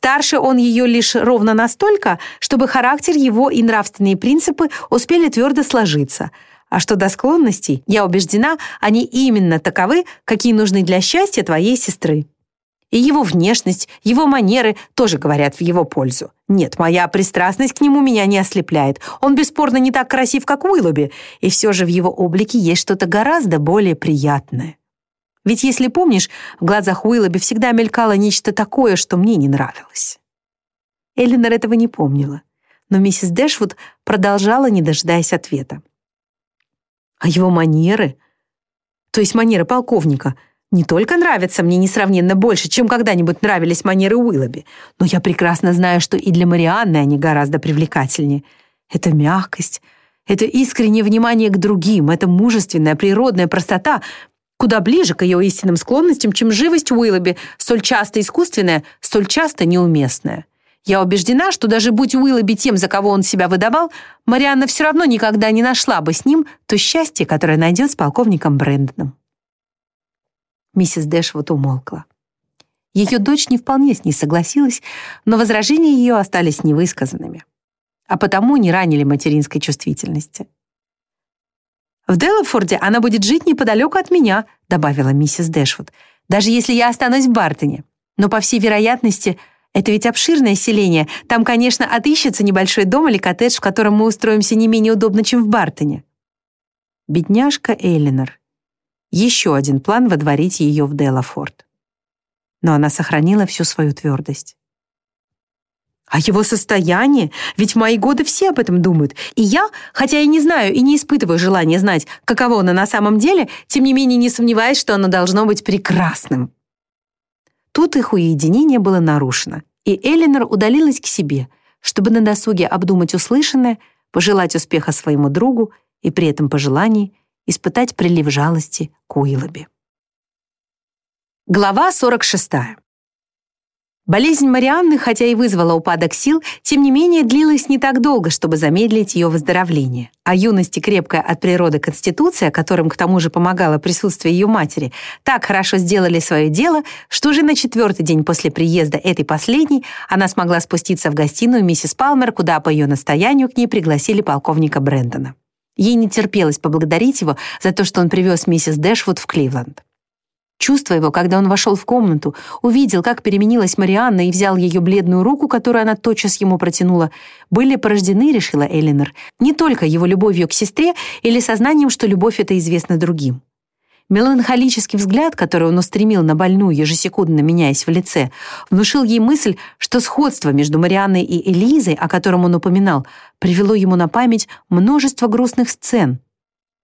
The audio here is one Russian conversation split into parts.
Старше он ее лишь ровно настолько, чтобы характер его и нравственные принципы успели твердо сложиться. А что до склонностей, я убеждена, они именно таковы, какие нужны для счастья твоей сестры. И его внешность, его манеры тоже говорят в его пользу. Нет, моя пристрастность к нему меня не ослепляет. Он бесспорно не так красив, как Уиллоби, и все же в его облике есть что-то гораздо более приятное. Ведь, если помнишь, в глазах Уиллоби всегда мелькало нечто такое, что мне не нравилось. Эллинор этого не помнила, но миссис Дэшвуд продолжала, не дожидаясь ответа. А его манеры, то есть манеры полковника — не только нравятся мне несравненно больше, чем когда-нибудь нравились манеры Уиллоби, но я прекрасно знаю, что и для Марианны они гораздо привлекательнее. Это мягкость, это искреннее внимание к другим, это мужественная природная простота, куда ближе к ее истинным склонностям, чем живость Уиллоби, столь часто искусственная, столь часто неуместная. Я убеждена, что даже будь Уиллоби тем, за кого он себя выдавал, Марианна все равно никогда не нашла бы с ним то счастье, которое найдет с полковником Брэндоном. Миссис Дэшвуд умолкла. Ее дочь не вполне с ней согласилась, но возражения ее остались невысказанными, а потому не ранили материнской чувствительности. «В Делафорде она будет жить неподалеку от меня», добавила миссис Дэшвуд, «даже если я останусь в Бартоне. Но, по всей вероятности, это ведь обширное селение. Там, конечно, отыщется небольшой дом или коттедж, в котором мы устроимся не менее удобно, чем в Бартоне». Бедняжка Эллинор еще один план водворить ее в Делафорд. Но она сохранила всю свою твердость. А его состояние? Ведь в мои годы все об этом думают. И я, хотя и не знаю и не испытываю желания знать, каково оно на самом деле, тем не менее не сомневаюсь, что оно должно быть прекрасным. Тут их уединение было нарушено, и Элинор удалилась к себе, чтобы на досуге обдумать услышанное, пожелать успеха своему другу и при этом пожелании испытать прилив жалости к Уиллоби. Глава 46. Болезнь Марианны, хотя и вызвала упадок сил, тем не менее длилась не так долго, чтобы замедлить ее выздоровление. А юность и крепкая от природы конституция, которым к тому же помогало присутствие ее матери, так хорошо сделали свое дело, что уже на четвертый день после приезда этой последней она смогла спуститься в гостиную миссис Палмер, куда по ее настоянию к ней пригласили полковника Брэндона. Ей не терпелось поблагодарить его за то, что он привез миссис Дэшвуд в Кливленд. Чувство его, когда он вошел в комнату, увидел, как переменилась Марианна и взял ее бледную руку, которую она тотчас ему протянула, были порождены, решила Элинор, не только его любовью к сестре или сознанием, что любовь эта известна другим. Меланхолический взгляд, который он устремил на больную, ежесекундно меняясь в лице, внушил ей мысль, что сходство между Марианной и Элизой, о котором он упоминал, привело ему на память множество грустных сцен.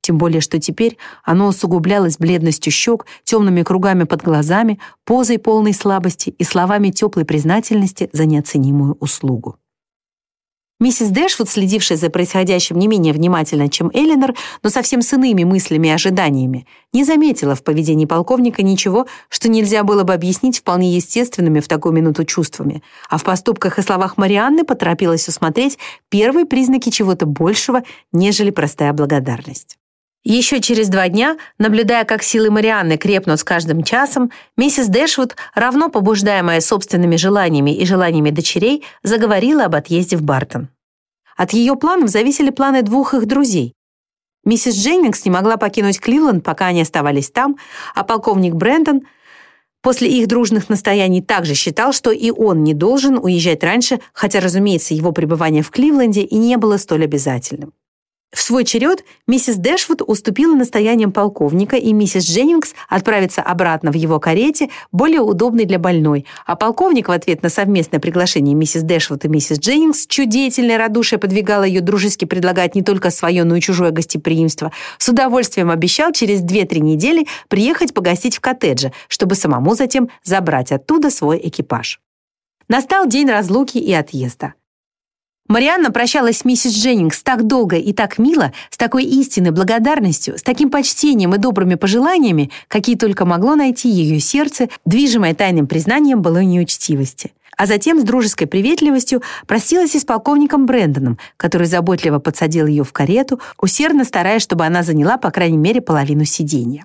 Тем более, что теперь оно усугублялось бледностью щек, темными кругами под глазами, позой полной слабости и словами теплой признательности за неоценимую услугу. Миссис Дэшвуд, следившая за происходящим не менее внимательно, чем Эллинор, но совсем с иными мыслями и ожиданиями, не заметила в поведении полковника ничего, что нельзя было бы объяснить вполне естественными в такую минуту чувствами, а в поступках и словах Марианны поторопилась усмотреть первые признаки чего-то большего, нежели простая благодарность. Еще через два дня, наблюдая, как силы Марианны крепнут с каждым часом, миссис Дэшвуд, равно побуждаемая собственными желаниями и желаниями дочерей, заговорила об отъезде в Бартон. От ее планов зависели планы двух их друзей. Миссис Дженнингс не могла покинуть Кливленд, пока они оставались там, а полковник Брэндон после их дружных настояний также считал, что и он не должен уезжать раньше, хотя, разумеется, его пребывание в Кливленде и не было столь обязательным. В свой черед миссис Дэшвуд уступила настояниям полковника, и миссис Дженнингс отправится обратно в его карете, более удобной для больной, а полковник в ответ на совместное приглашение миссис Дэшвуд и миссис Дженнингс, чье деятельное радушие подвигало ее дружески предлагать не только свое, но и чужое гостеприимство, с удовольствием обещал через 2-3 недели приехать погостить в коттедже, чтобы самому затем забрать оттуда свой экипаж. Настал день разлуки и отъезда. Марианна прощалась с миссис Дженнингс так долго и так мило, с такой истинной благодарностью, с таким почтением и добрыми пожеланиями, какие только могло найти ее сердце, движимое тайным признанием былой неучтивости. А затем с дружеской приветливостью простилась и с полковником Брэндоном, который заботливо подсадил ее в карету, усердно стараясь, чтобы она заняла, по крайней мере, половину сиденья.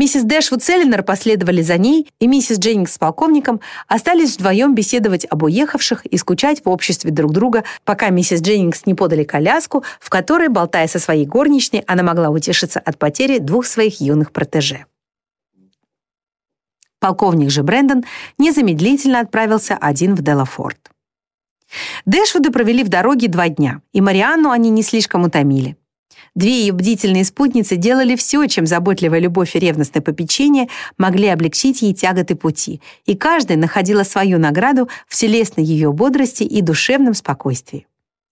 Миссис Дэшвуд с Эллинор последовали за ней, и миссис Дженнингс с полковником остались вдвоем беседовать об уехавших и скучать в обществе друг друга, пока миссис Дженнингс не подали коляску, в которой, болтая со своей горничной, она могла утешиться от потери двух своих юных протеже. Полковник же Брэндон незамедлительно отправился один в Делафорд. Дэшвуды провели в дороге два дня, и Марианну они не слишком утомили. Две ее бдительные спутницы делали все, чем заботливая любовь и ревностное попечение могли облегчить ей тяготы пути, и каждая находила свою награду в телесной ее бодрости и душевном спокойствии.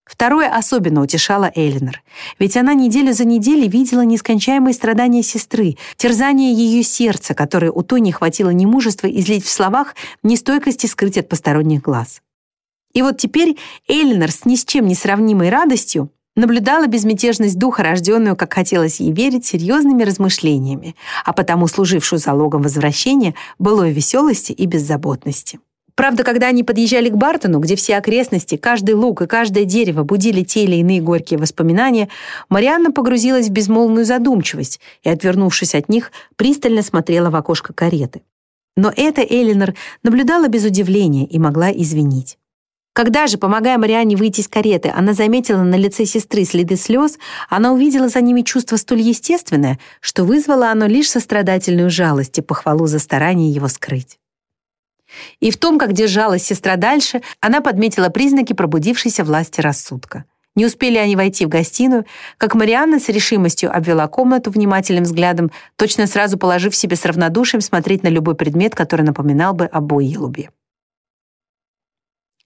Второе особенно утешало Эллинор, ведь она неделю за неделей видела нескончаемые страдания сестры, терзание ее сердца, которое у той не хватило ни мужества излить в словах, ни стойкости скрыть от посторонних глаз. И вот теперь Эллинор с ни с чем не сравнимой радостью наблюдала безмятежность духа, рожденную, как хотелось ей верить, серьезными размышлениями, а потому служившую залогом возвращения былой веселости и беззаботности. Правда, когда они подъезжали к Бартону, где все окрестности, каждый луг и каждое дерево будили те или иные горькие воспоминания, Марианна погрузилась в безмолвную задумчивость и, отвернувшись от них, пристально смотрела в окошко кареты. Но это Элинор наблюдала без удивления и могла извинить. Когда же, помогая Марианне выйти из кареты, она заметила на лице сестры следы слез, она увидела за ними чувство столь естественное, что вызвало оно лишь сострадательную жалость и похвалу за старание его скрыть. И в том, как держалась сестра дальше, она подметила признаки пробудившейся власти рассудка. Не успели они войти в гостиную, как Марианна с решимостью обвела комнату внимательным взглядом, точно сразу положив себе с равнодушием смотреть на любой предмет, который напоминал бы об Уиллубе.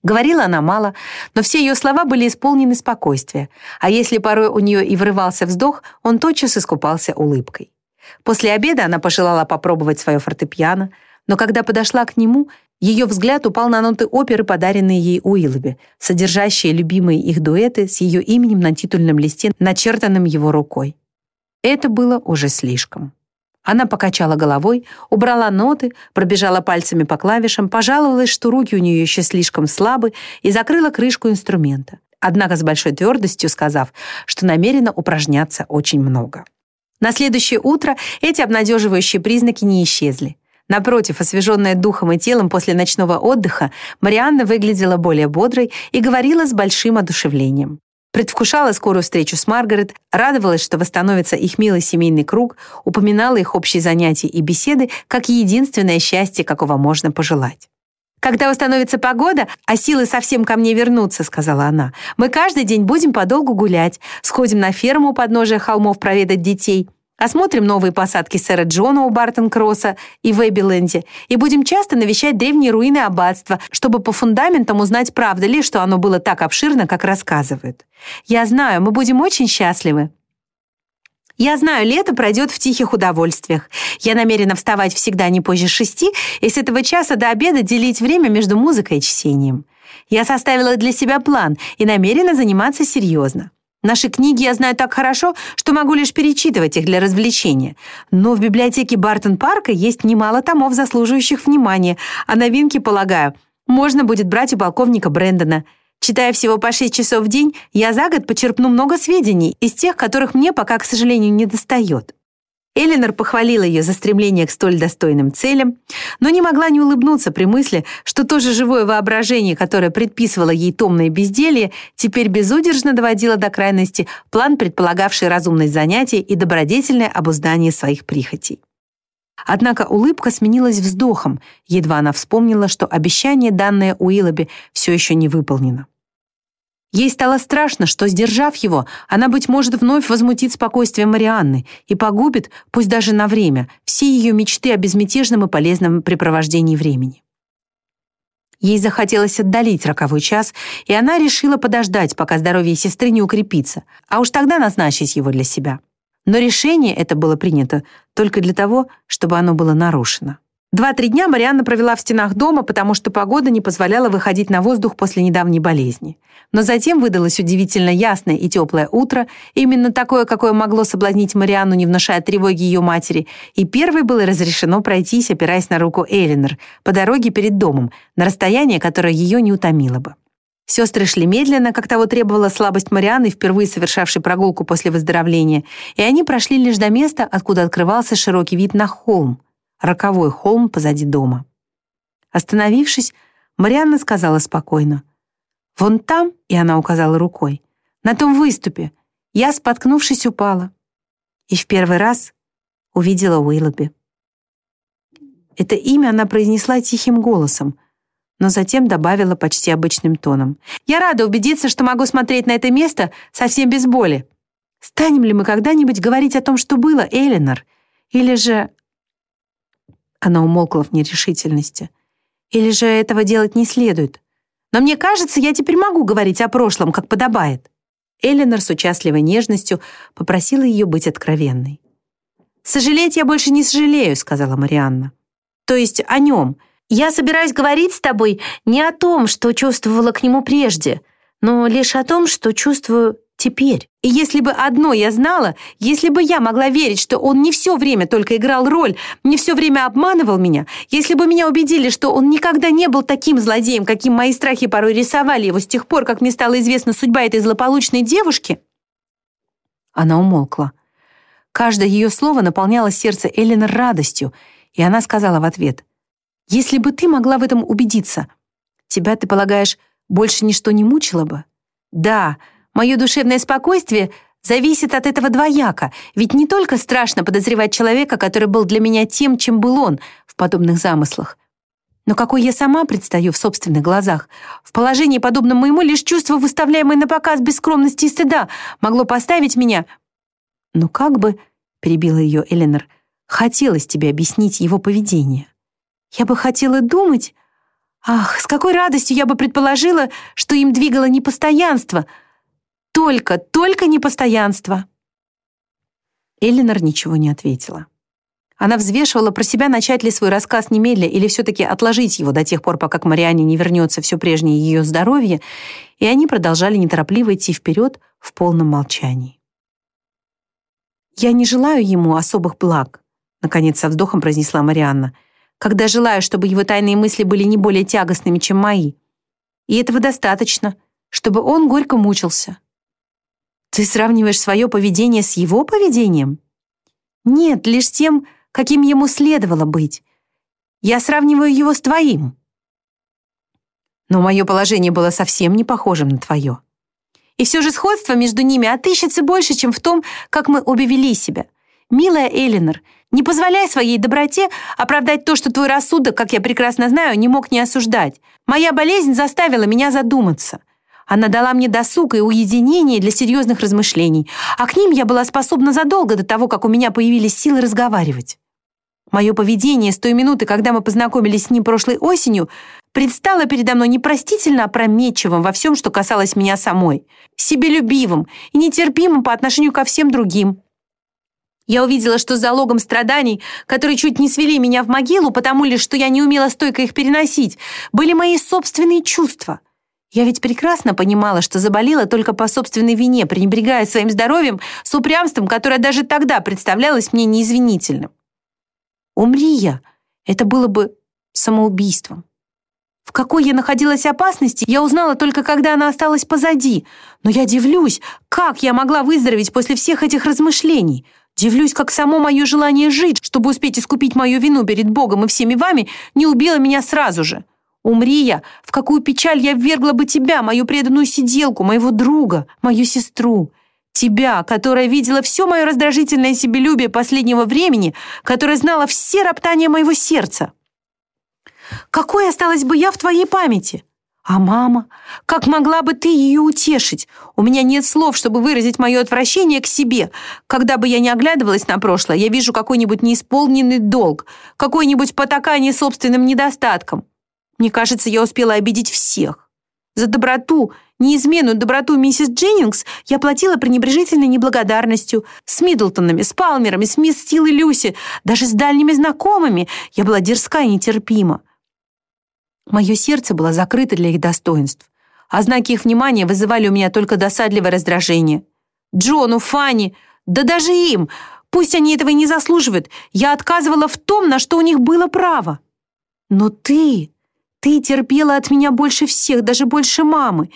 Говорила она мало, но все ее слова были исполнены спокойствия, а если порой у нее и врывался вздох, он тотчас искупался улыбкой. После обеда она пожелала попробовать свое фортепиано, но когда подошла к нему, ее взгляд упал на ноты оперы, подаренные ей Уиллоби, содержащие любимые их дуэты с ее именем на титульном листе, начертанном его рукой. Это было уже слишком. Она покачала головой, убрала ноты, пробежала пальцами по клавишам, пожаловалась, что руки у нее еще слишком слабы, и закрыла крышку инструмента, однако с большой твердостью сказав, что намерена упражняться очень много. На следующее утро эти обнадеживающие признаки не исчезли. Напротив, освеженная духом и телом после ночного отдыха, Марианна выглядела более бодрой и говорила с большим одушевлением. Предвкушала скорую встречу с Маргарет, радовалась, что восстановится их милый семейный круг, упоминала их общие занятия и беседы как единственное счастье, какого можно пожелать. «Когда восстановится погода, а силы совсем ко мне вернутся», — сказала она, «мы каждый день будем подолгу гулять, сходим на ферму у подножия холмов проведать детей». Осмотрим новые посадки сэра Джона у Бартон-Кросса и в Эбиленде и будем часто навещать древние руины аббатства, чтобы по фундаментам узнать, правда ли, что оно было так обширно, как рассказывают. Я знаю, мы будем очень счастливы. Я знаю, лето пройдет в тихих удовольствиях. Я намерена вставать всегда не позже шести и с этого часа до обеда делить время между музыкой и чтением. Я составила для себя план и намерена заниматься серьезно. Наши книги я знаю так хорошо, что могу лишь перечитывать их для развлечения. Но в библиотеке Бартон-парка есть немало томов, заслуживающих внимания, а новинки, полагаю, можно будет брать у полковника Брэндона. Читая всего по 6 часов в день, я за год почерпну много сведений из тех, которых мне пока, к сожалению, не достает. Эленор похвалила ее за стремление к столь достойным целям, но не могла не улыбнуться при мысли, что то же живое воображение, которое предписывало ей томное безделье, теперь безудержно доводило до крайности план, предполагавший разумность занятий и добродетельное обуздание своих прихотей. Однако улыбка сменилась вздохом, едва она вспомнила, что обещание, данное Уиллоби, все еще не выполнено. Ей стало страшно, что, сдержав его, она, быть может, вновь возмутит спокойствие Марианны и погубит, пусть даже на время, все ее мечты о безмятежном и полезном препровождении времени. Ей захотелось отдалить роковой час, и она решила подождать, пока здоровье сестры не укрепится, а уж тогда назначить его для себя. Но решение это было принято только для того, чтобы оно было нарушено. Два-три дня Марианна провела в стенах дома, потому что погода не позволяла выходить на воздух после недавней болезни. Но затем выдалось удивительно ясное и теплое утро, именно такое, какое могло соблазнить Марианну, не внушая тревоги ее матери, и первой было разрешено пройтись, опираясь на руку Элинор, по дороге перед домом, на расстояние, которое ее не утомило бы. Сестры шли медленно, как того требовала слабость Марианы, впервые совершавшей прогулку после выздоровления, и они прошли лишь до места, откуда открывался широкий вид на холм, роковой холм позади дома. Остановившись, Марианна сказала спокойно. «Вон там», — и она указала рукой, — «на том выступе. Я, споткнувшись, упала». И в первый раз увидела Уиллоби. Это имя она произнесла тихим голосом, но затем добавила почти обычным тоном. «Я рада убедиться, что могу смотреть на это место совсем без боли. Станем ли мы когда-нибудь говорить о том, что было, Эленор? Или же...» Она умолкла в нерешительности. «Или же этого делать не следует? Но мне кажется, я теперь могу говорить о прошлом, как подобает». Эленор с участливой нежностью попросила ее быть откровенной. «Сожалеть я больше не сожалею», — сказала Марианна. «То есть о нем. Я собираюсь говорить с тобой не о том, что чувствовала к нему прежде, но лишь о том, что чувствую теперь. Если бы одно я знала, если бы я могла верить, что он не все время только играл роль, не все время обманывал меня, если бы меня убедили, что он никогда не был таким злодеем, каким мои страхи порой рисовали его с тех пор, как мне стала известна судьба этой злополучной девушки...» Она умолкла. Каждое ее слово наполняло сердце Эллен радостью, и она сказала в ответ, «Если бы ты могла в этом убедиться, тебя, ты полагаешь, больше ничто не мучило бы?» «Да, мое душевное спокойствие зависит от этого двояко, ведь не только страшно подозревать человека, который был для меня тем, чем был он в подобных замыслах, но какой я сама предстаю в собственных глазах. В положении, подобном моему, лишь чувство, выставляемое на показ без скромности и стыда, могло поставить меня «Ну как бы», — перебила ее Эленор, «хотелось тебе объяснить его поведение. Я бы хотела думать... Ах, с какой радостью я бы предположила, что им двигало непостоянство. Только, только непостоянство». Эленор ничего не ответила. Она взвешивала про себя, начать ли свой рассказ немедля или все-таки отложить его до тех пор, пока к Мариане не вернется все прежнее ее здоровье, и они продолжали неторопливо идти вперед в полном молчании. «Я не желаю ему особых благ», наконец со вздохом произнесла Марианна, «когда желаю, чтобы его тайные мысли были не более тягостными, чем мои. И этого достаточно, чтобы он горько мучился». «Ты сравниваешь свое поведение с его поведением?» «Нет, лишь тем, каким ему следовало быть. Я сравниваю его с твоим». Но мое положение было совсем не похожим на твое. И все же сходство между ними отыщется больше, чем в том, как мы обе вели себя. Милая Элинор, не позволяй своей доброте оправдать то, что твой рассудок, как я прекрасно знаю, не мог не осуждать. Моя болезнь заставила меня задуматься. Она дала мне досуг и уединение для серьезных размышлений, а к ним я была способна задолго до того, как у меня появились силы разговаривать. Мое поведение с той минуты, когда мы познакомились с ним прошлой осенью, предстало передо мной непростительно опрометчивым во всем, что касалось меня самой, себелюбивым и нетерпимым по отношению ко всем другим. Я увидела, что залогом страданий, которые чуть не свели меня в могилу, потому лишь, что я не умела стойко их переносить, были мои собственные чувства. Я ведь прекрасно понимала, что заболела только по собственной вине, пренебрегая своим здоровьем с упрямством, которое даже тогда представлялось мне неизвинительным. Умри я, это было бы самоубийством. В какой я находилась опасности, я узнала только, когда она осталась позади. Но я дивлюсь, как я могла выздороветь после всех этих размышлений. Дивлюсь, как само мое желание жить, чтобы успеть искупить мою вину перед Богом и всеми вами, не убило меня сразу же. Умри я, в какую печаль я ввергла бы тебя, мою преданную сиделку, моего друга, мою сестру. Тебя, которая видела все мое раздражительное себелюбие последнего времени, которая знала все роптания моего сердца. Какой осталась бы я в твоей памяти? А мама? Как могла бы ты ее утешить? У меня нет слов, чтобы выразить мое отвращение к себе. Когда бы я не оглядывалась на прошлое, я вижу какой-нибудь неисполненный долг, какое-нибудь потакание собственным недостатком. Мне кажется, я успела обидеть всех. За доброту, неизменную доброту миссис Дженнингс я платила пренебрежительной неблагодарностью. С Миддлтонами, с Палмерами, с мисс Стил и Люси, даже с дальними знакомыми я была дерзка и нетерпима. Мое сердце было закрыто для их достоинств, а знаки их внимания вызывали у меня только досадливое раздражение. Джону, Фанни, да даже им, пусть они этого и не заслуживают, я отказывала в том, на что у них было право. Но ты, Ты терпела от меня больше всех, даже больше мамы.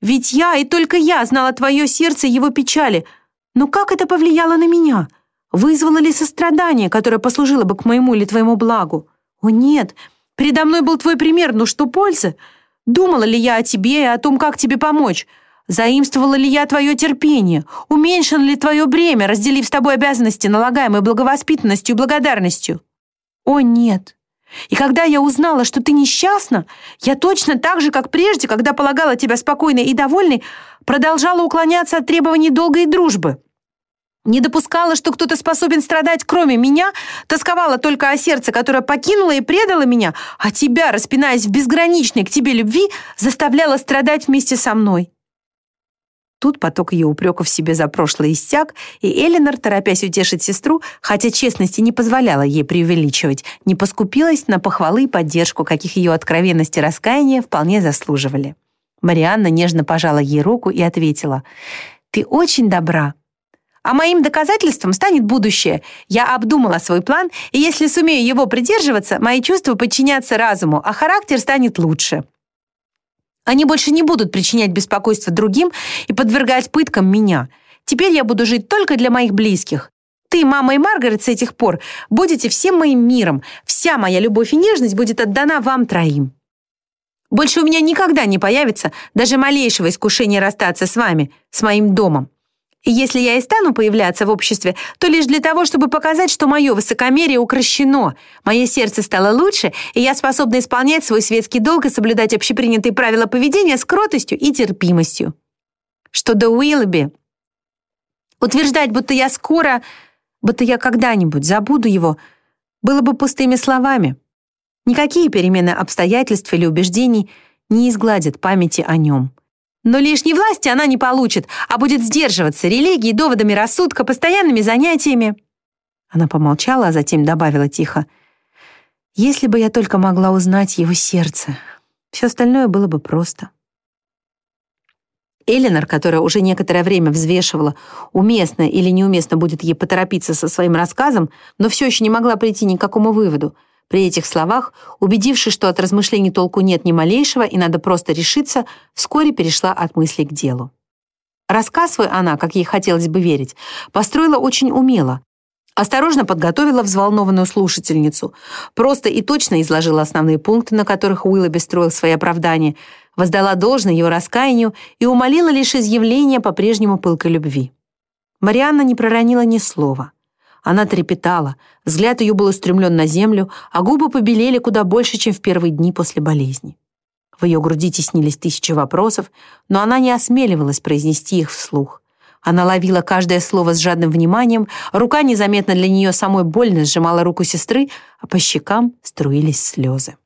Ведь я и только я знала твое сердце и его печали. Но как это повлияло на меня? Вызвало ли сострадание, которое послужило бы к моему или твоему благу? О нет, передо мной был твой пример, но что польза? Думала ли я о тебе и о том, как тебе помочь? Заимствовала ли я твое терпение? Уменьшено ли твое бремя, разделив с тобой обязанности, налагаемые благовоспитанностью и благодарностью? О нет, и когда я узнала, что ты несчастна, я точно так же, как прежде, когда полагала тебя спокойной и довольной, продолжала уклоняться от требований долгой дружбы. Не допускала, что кто-то способен страдать, кроме меня, тосковала только о сердце, которое покинуло и предало меня, а тебя, распинаясь в безграничной к тебе любви, заставляла страдать вместе со мной. Тут поток ее упреков себе за прошлое иссяк, и Эленор, торопясь утешить сестру, хотя честности не позволяла ей преувеличивать, не поскупилась на похвалы и поддержку, каких ее откровенность и раскаяние вполне заслуживали. Марианна нежно пожала ей руку и ответила, «Ты очень добра. А моим доказательством станет будущее. Я обдумала свой план, и если сумею его придерживаться, мои чувства подчинятся разуму, а характер станет лучше». Они больше не будут причинять беспокойство другим и подвергать пыткам меня. Теперь я буду жить только для моих близких. Ты, мама и Маргарет с этих пор будете всем моим миром. Вся моя любовь и нежность будет отдана вам троим. Больше у меня никогда не появится даже малейшего искушения расстаться с вами, с моим домом. Если я и стану появляться в обществе, то лишь для того, чтобы показать, что мое высокомерие укращено, мое сердце стало лучше, и я способна исполнять свой светский долг и соблюдать общепринятые правила поведения с кротостью и терпимостью. Что до Уиллоби, утверждать, будто я скоро, будто я когда-нибудь забуду его, было бы пустыми словами. Никакие перемены обстоятельств или убеждений не изгладят памяти о нем. Но лишней власти она не получит, а будет сдерживаться религией, доводами рассудка, постоянными занятиями. Она помолчала, а затем добавила тихо. «Если бы я только могла узнать его сердце, все остальное было бы просто». Эленор, которая уже некоторое время взвешивала, уместно или неуместно будет ей поторопиться со своим рассказом, но все еще не могла прийти ни к какому выводу, при этих словах, убедившись, что от размышлений толку нет ни малейшего и надо просто решиться, вскоре перешла от мыслей к делу. Рассказ свой она, как ей хотелось бы верить, построила очень умело. Осторожно подготовила взволнованную слушательницу, просто и точно изложила основные пункты, на которых Уиллоби строил свои оправдания, воздала должное его раскаянию и умолила лишь изъявление по-прежнему пылкой любви. Марианна не проронила ни слова. Она трепетала, взгляд ее был устремлен на землю, а губы побелели куда больше, чем в первые дни после болезни. В ее груди теснились тысячи вопросов, но она не осмеливалась произнести их вслух. Она ловила каждое слово с жадным вниманием, рука незаметно для нее самой больно сжимала руку сестры, а по щекам струились слезы.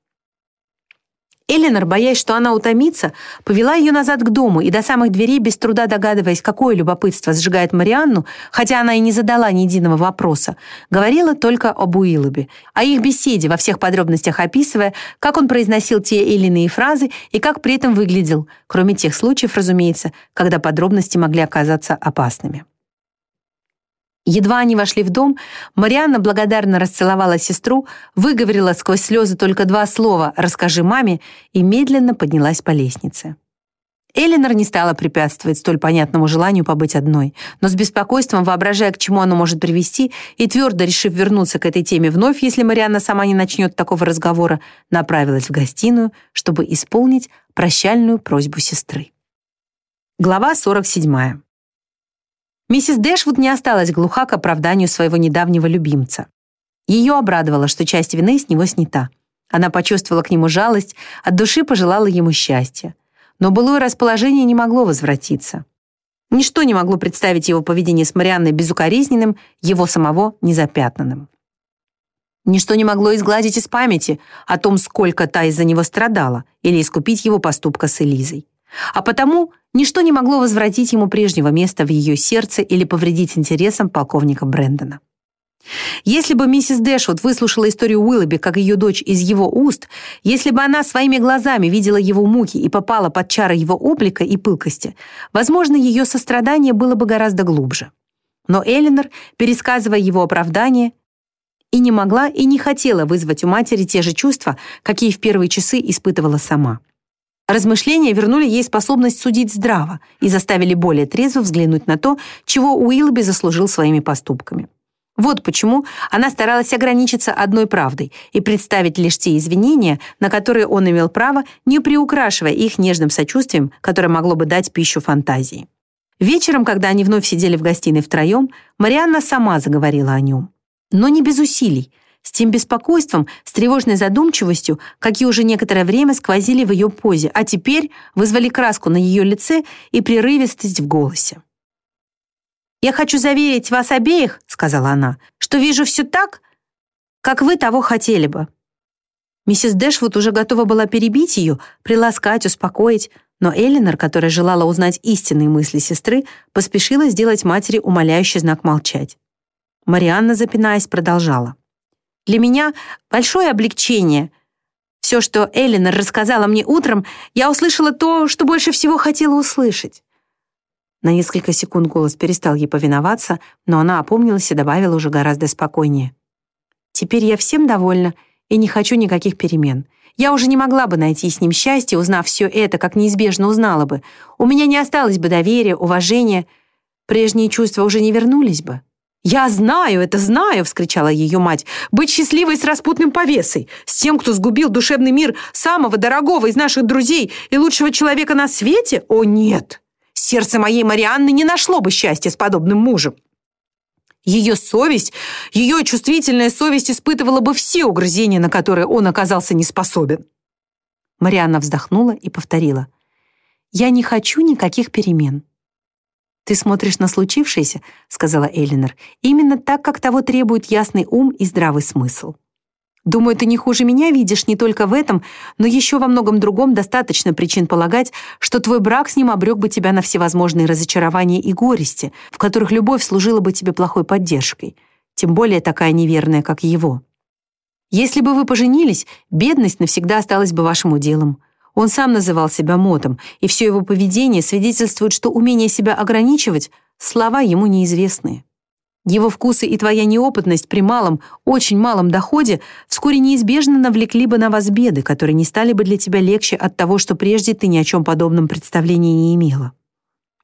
Эленор, боясь, что она утомится, повела ее назад к дому и до самых дверей, без труда догадываясь, какое любопытство сжигает Марианну, хотя она и не задала ни единого вопроса, говорила только об Уиллобе, о их беседе, во всех подробностях описывая, как он произносил те или иные фразы и как при этом выглядел, кроме тех случаев, разумеется, когда подробности могли оказаться опасными. Едва они вошли в дом, Марианна благодарно расцеловала сестру, выговорила сквозь слезы только два слова «расскажи маме» и медленно поднялась по лестнице. Эленор не стала препятствовать столь понятному желанию побыть одной, но с беспокойством, воображая, к чему оно может привести, и твердо решив вернуться к этой теме вновь, если Марианна сама не начнет такого разговора, направилась в гостиную, чтобы исполнить прощальную просьбу сестры. Глава 47. Миссис Дэшвуд не осталась глуха к оправданию своего недавнего любимца. Ее обрадовало, что часть вины с него снята. Она почувствовала к нему жалость, от души пожелала ему счастья. Но былое расположение не могло возвратиться. Ничто не могло представить его поведение с Марианной безукоризненным, его самого незапятнанным. Ничто не могло изгладить из памяти о том, сколько та из-за него страдала, или искупить его поступка с Элизой. А потому ничто не могло возвратить ему прежнего места в ее сердце или повредить интересам полковника Брэндона. Если бы миссис Дэшвуд выслушала историю Уиллоби как ее дочь из его уст, если бы она своими глазами видела его муки и попала под чары его облика и пылкости, возможно, ее сострадание было бы гораздо глубже. Но Элинор, пересказывая его оправдание, и не могла и не хотела вызвать у матери те же чувства, какие в первые часы испытывала сама. Размышления вернули ей способность судить здраво и заставили более трезво взглянуть на то, чего Уилби заслужил своими поступками. Вот почему она старалась ограничиться одной правдой и представить лишь те извинения, на которые он имел право, не приукрашивая их нежным сочувствием, которое могло бы дать пищу фантазии. Вечером, когда они вновь сидели в гостиной втроем, Марианна сама заговорила о нем. Но не без усилий, с тем беспокойством, с тревожной задумчивостью, какие уже некоторое время сквозили в ее позе, а теперь вызвали краску на ее лице и прерывистость в голосе. «Я хочу заверить вас обеих», — сказала она, «что вижу все так, как вы того хотели бы». Миссис Дэшвуд уже готова была перебить ее, приласкать, успокоить, но Эллинор, которая желала узнать истинные мысли сестры, поспешила сделать матери умоляющий знак молчать. Марианна, запинаясь, продолжала. Для меня большое облегчение. Все, что Эллинор рассказала мне утром, я услышала то, что больше всего хотела услышать. На несколько секунд голос перестал ей повиноваться, но она опомнилась и добавила уже гораздо спокойнее. «Теперь я всем довольна и не хочу никаких перемен. Я уже не могла бы найти с ним счастье, узнав все это, как неизбежно узнала бы. У меня не осталось бы доверия, уважения. Прежние чувства уже не вернулись бы». «Я знаю, это знаю!» — вскричала ее мать. «Быть счастливой с распутным повесой, с тем, кто сгубил душевный мир самого дорогого из наших друзей и лучшего человека на свете? О, нет! Сердце моей Марианны не нашло бы счастья с подобным мужем. Ее совесть, ее чувствительная совесть испытывала бы все угрызения, на которые он оказался не способен». Марианна вздохнула и повторила. «Я не хочу никаких перемен. «Ты смотришь на случившееся», — сказала Элинор, «именно так, как того требует ясный ум и здравый смысл. Думаю, ты не хуже меня видишь не только в этом, но еще во многом другом достаточно причин полагать, что твой брак с ним обрек бы тебя на всевозможные разочарования и горести, в которых любовь служила бы тебе плохой поддержкой, тем более такая неверная, как его. Если бы вы поженились, бедность навсегда осталась бы вашим уделом». Он сам называл себя мотом, и все его поведение свидетельствует, что умение себя ограничивать — слова ему неизвестные. Его вкусы и твоя неопытность при малом, очень малом доходе вскоре неизбежно навлекли бы на вас беды, которые не стали бы для тебя легче от того, что прежде ты ни о чем подобном представления не имела.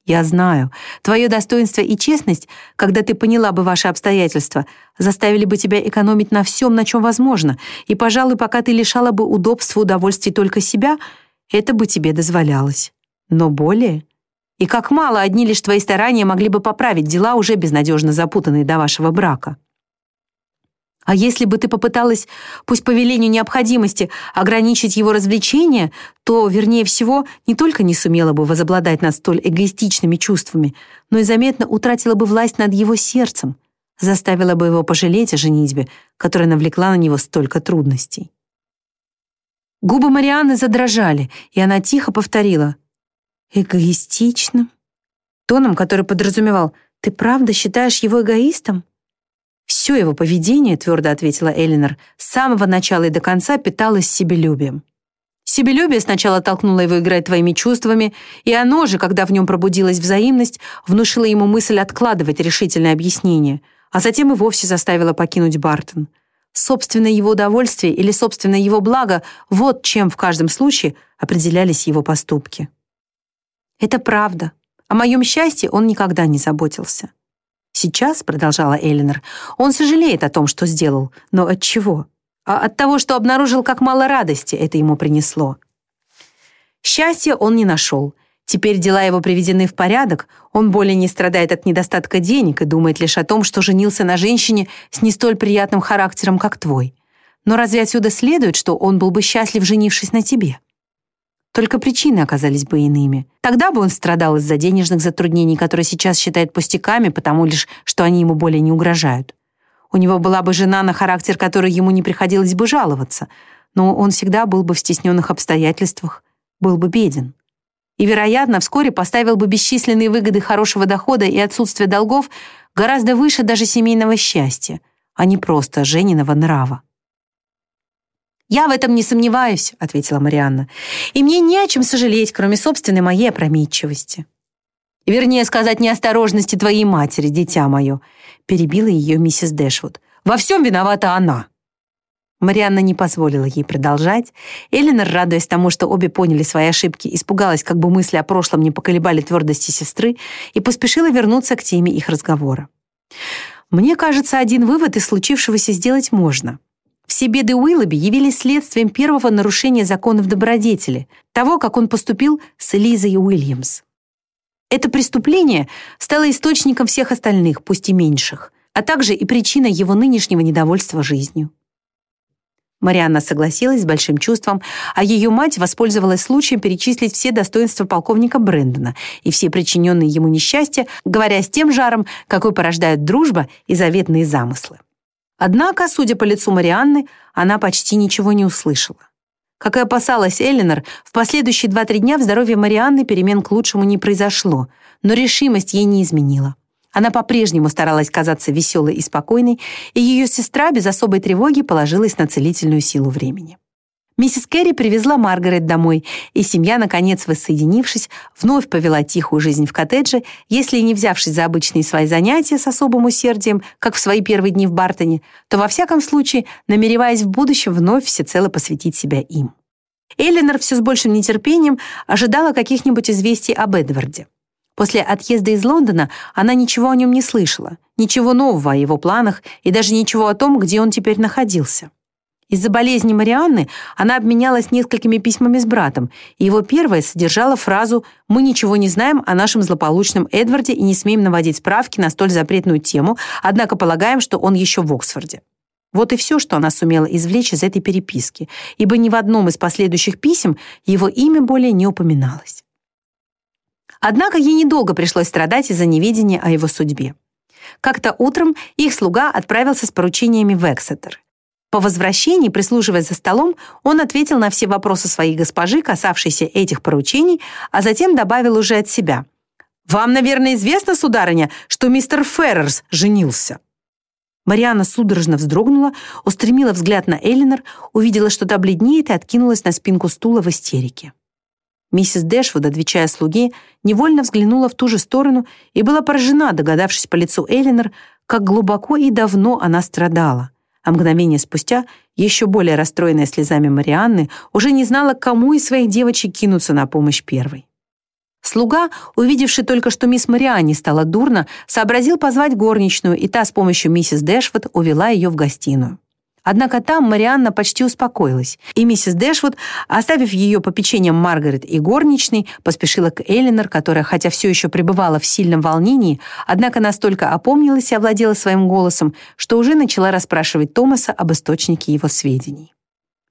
Я знаю, твое достоинство и честность, когда ты поняла бы ваши обстоятельства, заставили бы тебя экономить на всем, на чем возможно, и, пожалуй, пока ты лишала бы удобств и удовольствий только себя, это бы тебе дозволялось. Но более... И как мало одни лишь твои старания могли бы поправить дела, уже безнадежно запутанные до вашего брака. А если бы ты попыталась, пусть по велению необходимости, ограничить его развлечения, то, вернее всего, не только не сумела бы возобладать над столь эгоистичными чувствами, но и заметно утратила бы власть над его сердцем, заставила бы его пожалеть о женитьбе, которая навлекла на него столько трудностей. Губы Марианны задрожали, и она тихо повторила «Эгоистичным?» Тоном, который подразумевал «Ты правда считаешь его эгоистом?» Все его поведение, твердо ответила Элинор, с самого начала и до конца питалось себелюбием. Себелюбие сначала толкнуло его играть твоими чувствами, и оно же, когда в нем пробудилась взаимность, внушило ему мысль откладывать решительное объяснение, а затем и вовсе заставило покинуть Бартон. Собственное его удовольствие или собственное его благо — вот чем в каждом случае определялись его поступки. Это правда. О моем счастье он никогда не заботился. Сейчас, продолжала Элинор, он сожалеет о том, что сделал, но от чего? А от того, что обнаружил, как мало радости это ему принесло. Счастья он не нашел. Теперь дела его приведены в порядок, он более не страдает от недостатка денег и думает лишь о том, что женился на женщине с не столь приятным характером, как твой. Но разве отсюда следует, что он был бы счастлив, женившись на тебе? Только причины оказались бы иными. Тогда бы он страдал из-за денежных затруднений, которые сейчас считает пустяками, потому лишь, что они ему более не угрожают. У него была бы жена на характер, который ему не приходилось бы жаловаться, но он всегда был бы в стесненных обстоятельствах, был бы беден. И, вероятно, вскоре поставил бы бесчисленные выгоды хорошего дохода и отсутствия долгов гораздо выше даже семейного счастья, а не просто жениного нрава. «Я в этом не сомневаюсь», — ответила Марианна. «И мне не о чем сожалеть, кроме собственной моей опрометчивости». «Вернее сказать, неосторожности твоей матери, дитя мое», — перебила ее миссис Дэшвуд. Во всем виновата она». Марианна не позволила ей продолжать. Эленор, радуясь тому, что обе поняли свои ошибки, испугалась, как бы мысли о прошлом не поколебали твердости сестры, и поспешила вернуться к теме их разговора. «Мне кажется, один вывод из случившегося сделать можно. Все беды Уиллоби явились следствием первого нарушения законов добродетели, того, как он поступил с Элизой Уильямс. Это преступление стало источником всех остальных, пусть и меньших, а также и причиной его нынешнего недовольства жизнью. Марианна согласилась с большим чувством, а ее мать воспользовалась случаем перечислить все достоинства полковника Брэндона и все причиненные ему несчастья, говоря с тем жаром, какой порождают дружба и заветные замыслы. Однако, судя по лицу Марианны, она почти ничего не услышала. Как и опасалась Эллинор, в последующие 2-3 дня в здоровье Марианны перемен к лучшему не произошло, но решимость ей не изменила. Она по-прежнему старалась казаться веселой и спокойной, и ее сестра без особой тревоги положилась на целительную силу времени. Миссис Керри привезла Маргарет домой, и семья, наконец воссоединившись, вновь повела тихую жизнь в коттедже, если и не взявшись за обычные свои занятия с особым усердием, как в свои первые дни в Бартоне, то во всяком случае намереваясь в будущем вновь всецело посвятить себя им. Эллинор все с большим нетерпением ожидала каких-нибудь известий об Эдварде. После отъезда из Лондона она ничего о нем не слышала, ничего нового о его планах и даже ничего о том, где он теперь находился. Из-за болезни Марианны она обменялась несколькими письмами с братом, и его первое содержало фразу «Мы ничего не знаем о нашем злополучном Эдварде и не смеем наводить справки на столь запретную тему, однако полагаем, что он еще в Оксфорде». Вот и все, что она сумела извлечь из этой переписки, ибо ни в одном из последующих писем его имя более не упоминалось. Однако ей недолго пришлось страдать из-за неведения о его судьбе. Как-то утром их слуга отправился с поручениями в Эксетер. По возвращении, прислуживая за столом, он ответил на все вопросы своей госпожи, касавшиеся этих поручений, а затем добавил уже от себя. «Вам, наверное, известно, сударыня, что мистер Феррерс женился?» Марианна судорожно вздрогнула, устремила взгляд на Эллинор, увидела, что та бледнеет и откинулась на спинку стула в истерике. Миссис Дэшвуд, отвечая слуге, невольно взглянула в ту же сторону и была поражена, догадавшись по лицу Эллинор, как глубоко и давно она страдала а мгновение спустя, еще более расстроенная слезами Марианны, уже не знала, кому из своих девочек кинуться на помощь первой. Слуга, увидевший только, что мисс Марианне стало дурно, сообразил позвать горничную, и та с помощью миссис Дэшвуд увела ее в гостиную. Однако там Марианна почти успокоилась, и миссис Дэшвуд, оставив ее попечением Маргарет и горничной, поспешила к Эллинор, которая, хотя все еще пребывала в сильном волнении, однако настолько опомнилась и овладела своим голосом, что уже начала расспрашивать Томаса об источнике его сведений.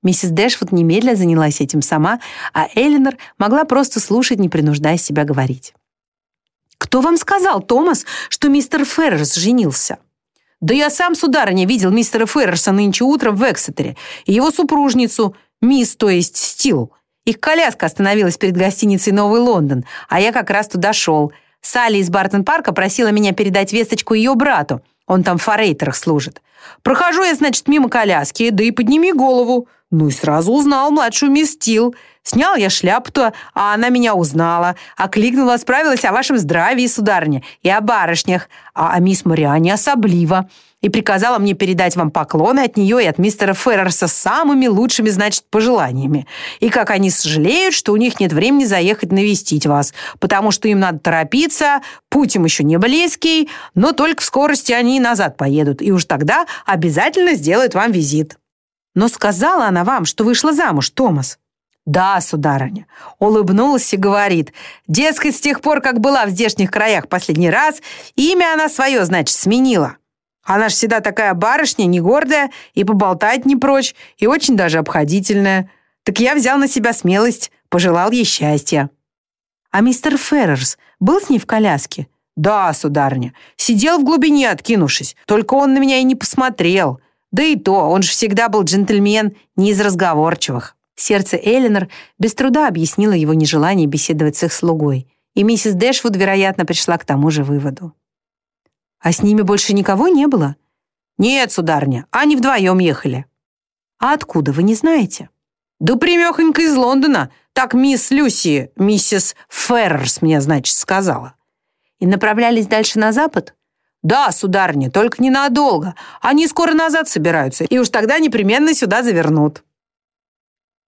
Миссис Дэшвуд немедля занялась этим сама, а Эллинор могла просто слушать, не принуждая себя говорить. «Кто вам сказал, Томас, что мистер Феррерс женился?» Да я сам, сударыня, видел мистера Феррерса нынче утром в Эксетере и его супружницу, мисс, то есть Стил. Их коляска остановилась перед гостиницей «Новый Лондон», а я как раз туда шел. Салли из Бартон-парка просила меня передать весточку ее брату. Он там в форейтерах служит. Прохожу я, значит, мимо коляски, да и подними голову. Ну и сразу узнал младшую мисс Стил. Снял я шляпу-то, а она меня узнала. Окликнула, справилась о вашем здравии, сударыня, и о барышнях, а о мисс Мариане особливо. И приказала мне передать вам поклоны от нее и от мистера Феррерса с самыми лучшими, значит, пожеланиями. И как они сожалеют, что у них нет времени заехать навестить вас, потому что им надо торопиться, путь им еще не близкий, но только в скорости они назад поедут, и уж тогда обязательно сделают вам визит. Но сказала она вам, что вышла замуж, Томас. «Да, сударыня», — улыбнулась и говорит, «дескать, с тех пор, как была в здешних краях последний раз, имя она свое, значит, сменила. Она ж всегда такая барышня, не гордая, и поболтать не прочь, и очень даже обходительная. Так я взял на себя смелость, пожелал ей счастья». «А мистер Феррерс был с ней в коляске?» «Да, сударыня, сидел в глубине, откинувшись, только он на меня и не посмотрел. Да и то, он же всегда был джентльмен, не из разговорчивых». Сердце Эленор без труда объяснило его нежелание беседовать с их слугой, и миссис Дэшвуд, вероятно, пришла к тому же выводу. «А с ними больше никого не было?» «Нет, сударня, они вдвоем ехали». «А откуда, вы не знаете?» «Да примехонько из Лондона. Так мисс Люси, миссис Феррерс мне, значит, сказала». «И направлялись дальше на запад?» «Да, сударыня, только ненадолго. Они скоро назад собираются, и уж тогда непременно сюда завернут».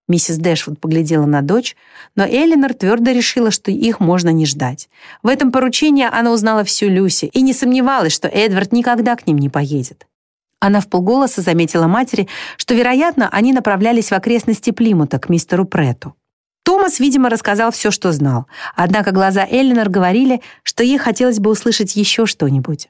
Миссис Дэшвуд поглядела на дочь, но Элинор твердо решила, что их можно не ждать. В этом поручении она узнала всю Люси и не сомневалась, что Эдвард никогда к ним не поедет. Она в полголоса заметила матери, что, вероятно, они направлялись в окрестности Плимута к мистеру Прету. Томас, видимо, рассказал все, что знал, однако глаза Элинор говорили, что ей хотелось бы услышать еще что-нибудь.